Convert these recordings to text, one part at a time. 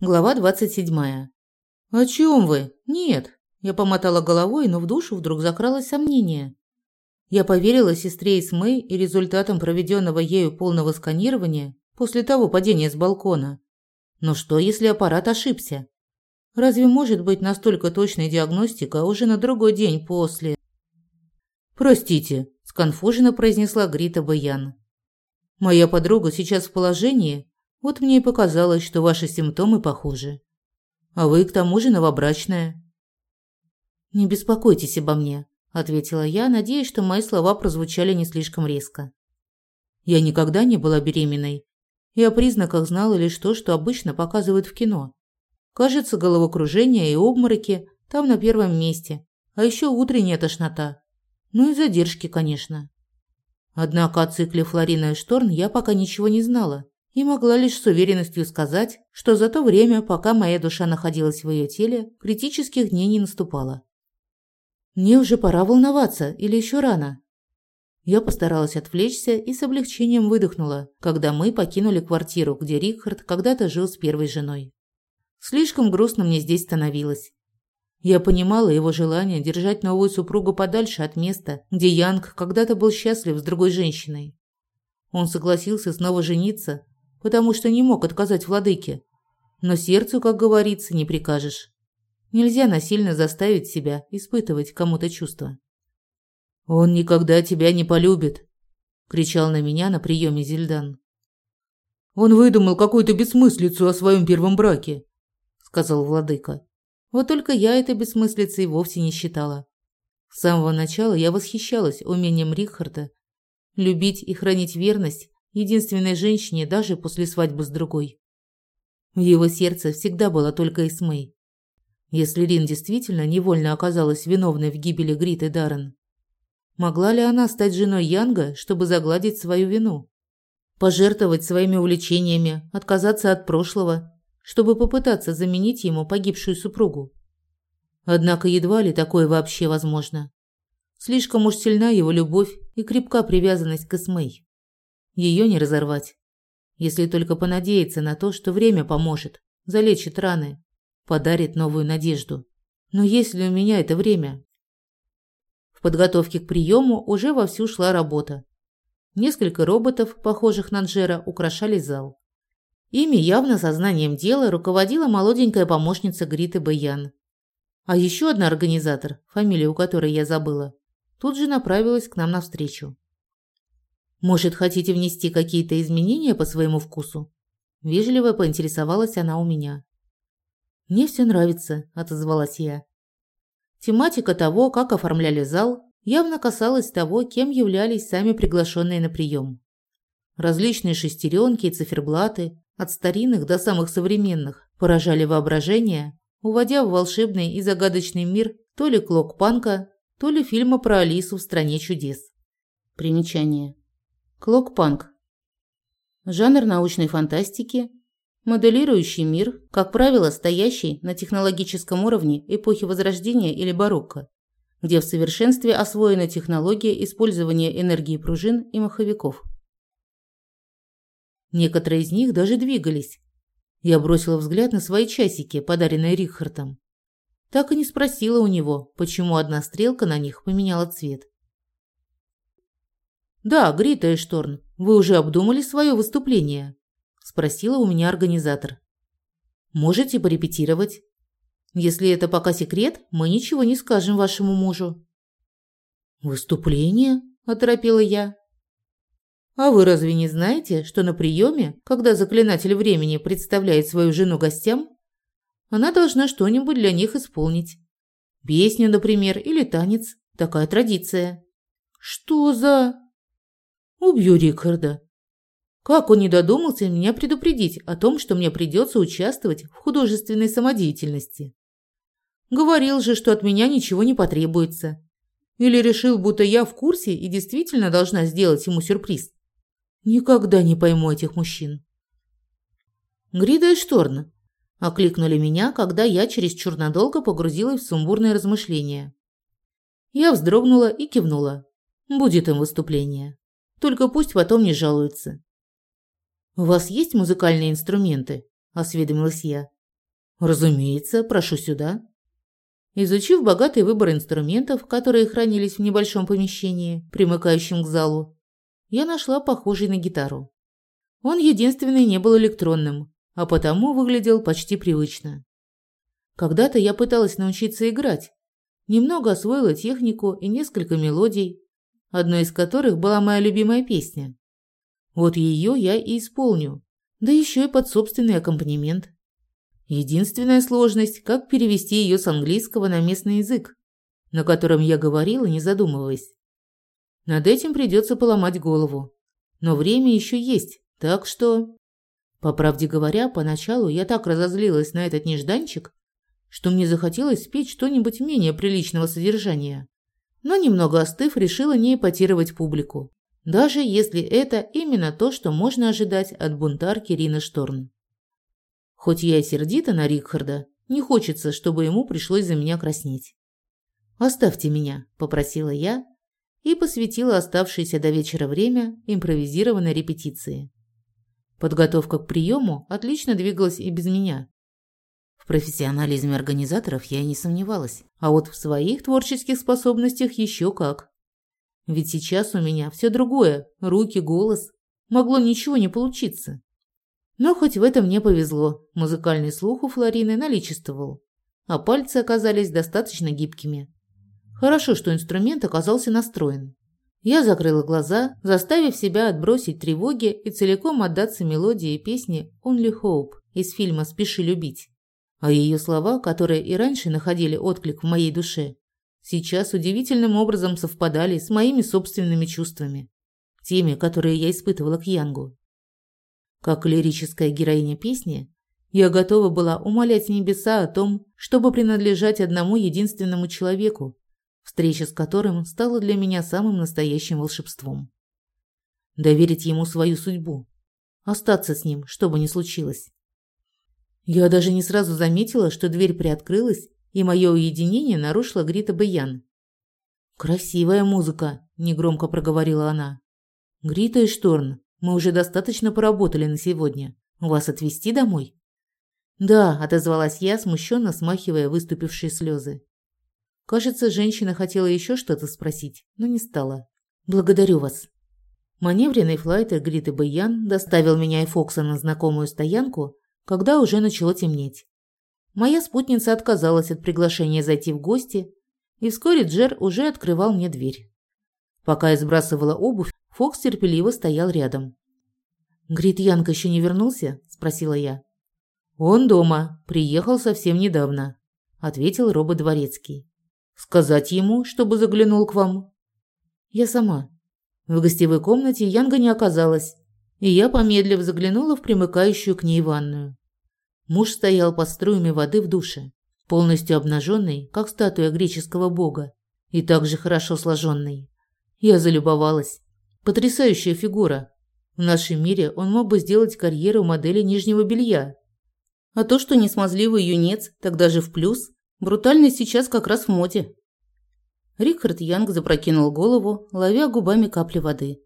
Глава 27. «О чем вы? Нет». Я помотала головой, но в душу вдруг закралось сомнение. Я поверила сестре Исмы и результатам проведенного ею полного сканирования после того падения с балкона. Но что, если аппарат ошибся? Разве может быть настолько точная диагностика уже на другой день после? «Простите», – сконфуженно произнесла Грита Баян. «Моя подруга сейчас в положении, вот мне и показалось, что ваши симптомы похожи». А вы к тому же новобрачная. Не беспокойтесь обо мне, ответила я, надеясь, что мои слова прозвучали не слишком резко. Я никогда не была беременной, и о признаках знала лишь то, что обычно показывают в кино. Кажется, головокружение и обмороки там на первом месте, а еще утренняя тошнота. Ну и задержки, конечно. Однако о цикле Флорина и Шторн я пока ничего не знала и могла лишь с уверенностью сказать, что за то время, пока моя душа находилась в ее теле, критических дней не наступало. Мне уже пора волноваться или еще рано. Я постаралась отвлечься и с облегчением выдохнула, когда мы покинули квартиру, где Рихард когда-то жил с первой женой. Слишком грустно мне здесь становилось. Я понимала его желание держать новую супругу подальше от места, где Янг когда-то был счастлив с другой женщиной. Он согласился снова жениться, потому что не мог отказать владыке. Но сердцу, как говорится, не прикажешь. Нельзя насильно заставить себя испытывать кому-то чувства. «Он никогда тебя не полюбит», – кричал на меня на приеме Зельдан. «Он выдумал какую-то бессмыслицу о своем первом браке», – сказал владыка. Вот только я этой бессмыслицей вовсе не считала. С самого начала я восхищалась умением Рихарда любить и хранить верность единственной женщине даже после свадьбы с другой. В его сердце всегда была только Эсмей. Если Рин действительно невольно оказалась виновной в гибели Гриты Даррен, могла ли она стать женой Янга, чтобы загладить свою вину? Пожертвовать своими увлечениями, отказаться от прошлого, чтобы попытаться заменить ему погибшую супругу? Однако едва ли такое вообще возможно. Слишком уж сильна его любовь и крепка привязанность к Эсмей. Ее не разорвать. Если только понадеяться на то, что время поможет, залечит раны, подарит новую надежду. Но есть ли у меня это время? В подготовке к приему уже вовсю шла работа. Несколько роботов, похожих на Джера, украшали зал. Ими явно сознанием дела руководила молоденькая помощница Гриты Баян. А еще одна организатор, фамилию которой я забыла, тут же направилась к нам навстречу. Может, хотите внести какие-то изменения по своему вкусу? Вежливо поинтересовалась она у меня. Мне все нравится, отозвалась я. Тематика того, как оформляли зал, явно касалась того, кем являлись сами приглашенные на прием. Различные шестеренки и циферблаты, от старинных до самых современных, поражали воображение, уводя в волшебный и загадочный мир то ли клок-панка, то ли фильма про Алису в стране чудес. Примечание. Клокпанк. Жанр научной фантастики, моделирующий мир, как правило, стоящий на технологическом уровне эпохи Возрождения или барокко, где в совершенстве освоена технология использования энергии пружин и маховиков. Некоторые из них даже двигались. Я бросила взгляд на свои часики, подаренные Рихардом. Так и не спросила у него, почему одна стрелка на них поменяла цвет. «Да, Грита Эшторн, вы уже обдумали свое выступление?» – спросила у меня организатор. «Можете порепетировать. Если это пока секрет, мы ничего не скажем вашему мужу». «Выступление?» – оторопела я. «А вы разве не знаете, что на приеме, когда заклинатель времени представляет свою жену гостям, она должна что-нибудь для них исполнить? Песню, например, или танец. Такая традиция». «Что за...» Убью Рикарда. Как он не додумался меня предупредить о том, что мне придется участвовать в художественной самодеятельности? Говорил же, что от меня ничего не потребуется. Или решил, будто я в курсе и действительно должна сделать ему сюрприз. Никогда не пойму этих мужчин. Грида и Шторн окликнули меня, когда я чересчур надолго погрузилась в сумбурные размышления. Я вздрогнула и кивнула. Будет им выступление. Только пусть потом не жалуются. «У вас есть музыкальные инструменты?» – осведомилась я. Разумеется, прошу сюда. Изучив богатый выбор инструментов, которые хранились в небольшом помещении, примыкающем к залу, я нашла похожий на гитару. Он единственный не был электронным, а потому выглядел почти привычно. Когда-то я пыталась научиться играть, немного освоила технику и несколько мелодий, одной из которых была моя любимая песня. Вот ее я и исполню, да еще и под собственный аккомпанемент. Единственная сложность – как перевести ее с английского на местный язык, на котором я говорила, не задумываясь. Над этим придется поломать голову. Но время еще есть, так что... По правде говоря, поначалу я так разозлилась на этот нежданчик, что мне захотелось спеть что-нибудь менее приличного содержания. Но немного остыв, решила не эпатировать публику, даже если это именно то, что можно ожидать от бунтарки Рины Шторн. Хоть я и сердита на Рикхарда, не хочется, чтобы ему пришлось за меня краснеть. «Оставьте меня», – попросила я и посвятила оставшееся до вечера время импровизированной репетиции. Подготовка к приему отлично двигалась и без меня. Профессионализме организаторов я не сомневалась, а вот в своих творческих способностях еще как. Ведь сейчас у меня все другое – руки, голос. Могло ничего не получиться. Но хоть в этом мне повезло, музыкальный слух у Флорины наличествовал, а пальцы оказались достаточно гибкими. Хорошо, что инструмент оказался настроен. Я закрыла глаза, заставив себя отбросить тревоги и целиком отдаться мелодии песни «Only Hope» из фильма «Спеши любить». А ее слова, которые и раньше находили отклик в моей душе, сейчас удивительным образом совпадали с моими собственными чувствами, теми, которые я испытывала к Янгу. Как лирическая героиня песни, я готова была умолять небеса о том, чтобы принадлежать одному единственному человеку, встреча с которым стала для меня самым настоящим волшебством. Доверить ему свою судьбу, остаться с ним, что бы ни случилось. Я даже не сразу заметила, что дверь приоткрылась, и мое уединение нарушила Грита Баян. «Красивая музыка», – негромко проговорила она. «Грита и Шторн, мы уже достаточно поработали на сегодня. Вас отвезти домой?» «Да», – отозвалась я, смущенно смахивая выступившие слезы. Кажется, женщина хотела еще что-то спросить, но не стала. «Благодарю вас». Маневренный флайтер Гриты Баян доставил меня и Фокса на знакомую стоянку, когда уже начало темнеть. Моя спутница отказалась от приглашения зайти в гости, и вскоре Джер уже открывал мне дверь. Пока я сбрасывала обувь, Фокс терпеливо стоял рядом. «Грит Янка еще не вернулся?» – спросила я. «Он дома. Приехал совсем недавно», – ответил робот дворецкий. «Сказать ему, чтобы заглянул к вам?» «Я сама». В гостевой комнате Янга не оказалась, и я, помедлив, заглянула в примыкающую к ней ванную. Муж стоял под струями воды в душе, полностью обнаженный, как статуя греческого бога, и также хорошо сложенный. Я залюбовалась. Потрясающая фигура. В нашем мире он мог бы сделать карьеру модели нижнего белья. А то, что не смазливый юнец, тогда же в плюс, брутальность сейчас как раз в моде. Рихард Янг запрокинул голову, ловя губами капли воды.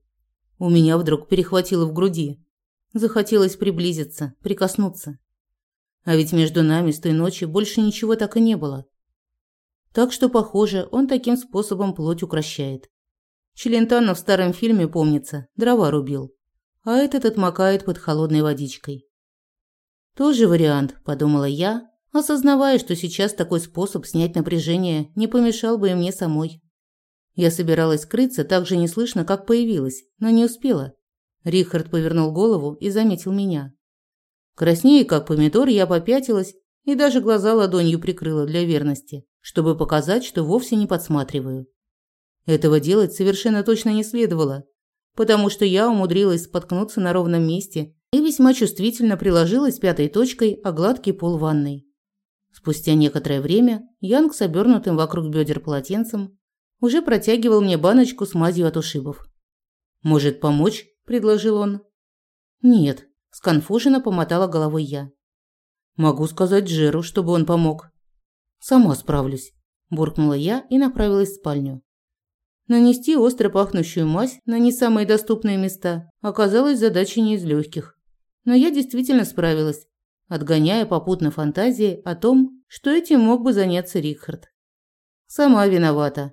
У меня вдруг перехватило в груди. Захотелось приблизиться, прикоснуться. А ведь между нами с той ночи больше ничего так и не было. Так что, похоже, он таким способом плоть укращает. Челентано в старом фильме, помнится, дрова рубил. А этот отмокает под холодной водичкой. Тоже вариант, подумала я, осознавая, что сейчас такой способ снять напряжение не помешал бы и мне самой. Я собиралась скрыться так же неслышно, как появилась, но не успела. Рихард повернул голову и заметил меня. Краснее, как помидор, я попятилась и даже глаза ладонью прикрыла для верности, чтобы показать, что вовсе не подсматриваю. Этого делать совершенно точно не следовало, потому что я умудрилась споткнуться на ровном месте и весьма чувствительно приложилась пятой точкой о гладкий пол ванной. Спустя некоторое время Янг с обернутым вокруг бедер полотенцем уже протягивал мне баночку с мазью от ушибов. «Может, помочь?» – предложил он. «Нет», – сконфуженно помотала головой я. «Могу сказать Джеру, чтобы он помог». «Сама справлюсь», – буркнула я и направилась в спальню. Нанести остро пахнущую мазь на не самые доступные места оказалось задачей не из легких. Но я действительно справилась отгоняя попутно фантазии о том, что этим мог бы заняться Рихард. Сама виновата.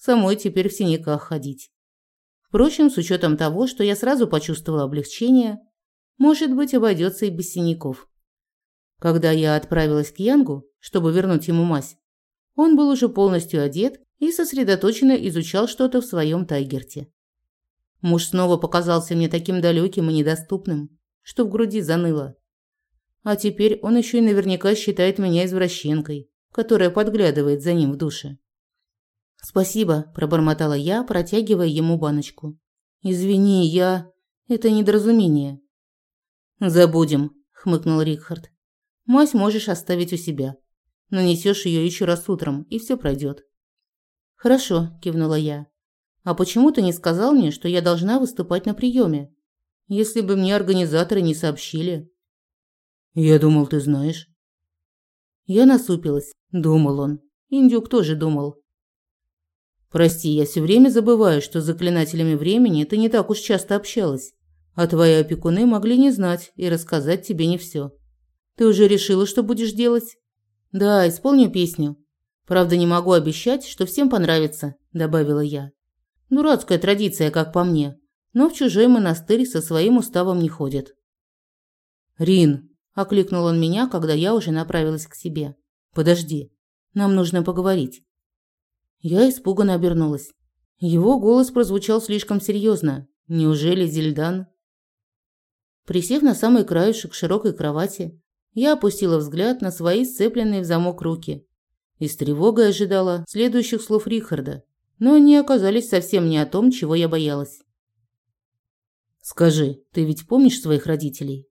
Самой теперь в синяках ходить. Впрочем, с учетом того, что я сразу почувствовала облегчение, может быть, обойдется и без синяков. Когда я отправилась к Янгу, чтобы вернуть ему мазь, он был уже полностью одет и сосредоточенно изучал что-то в своем тайгерте. Муж снова показался мне таким далеким и недоступным, что в груди заныло. А теперь он еще и наверняка считает меня извращенкой, которая подглядывает за ним в душе. «Спасибо», – пробормотала я, протягивая ему баночку. «Извини, я... Это недоразумение». «Забудем», – хмыкнул Рихард. «Мазь можешь оставить у себя. Нанесешь ее еще раз утром, и все пройдет». «Хорошо», – кивнула я. «А почему ты не сказал мне, что я должна выступать на приеме? Если бы мне организаторы не сообщили». «Я думал, ты знаешь». Я насупилась. Думал он. Индюк тоже думал. «Прости, я все время забываю, что с заклинателями времени ты не так уж часто общалась, а твои опекуны могли не знать и рассказать тебе не все. Ты уже решила, что будешь делать?» «Да, исполню песню. Правда, не могу обещать, что всем понравится», – добавила я. «Дурацкая традиция, как по мне, но в чужой монастырь со своим уставом не ходят». «Рин», – окликнул он меня, когда я уже направилась к себе. «Подожди, нам нужно поговорить». Я испуганно обернулась. Его голос прозвучал слишком серьезно. Неужели Зельдан? Присев на самый краешек широкой кровати, я опустила взгляд на свои сцепленные в замок руки и с тревогой ожидала следующих слов Рихарда, но они оказались совсем не о том, чего я боялась. «Скажи, ты ведь помнишь своих родителей?»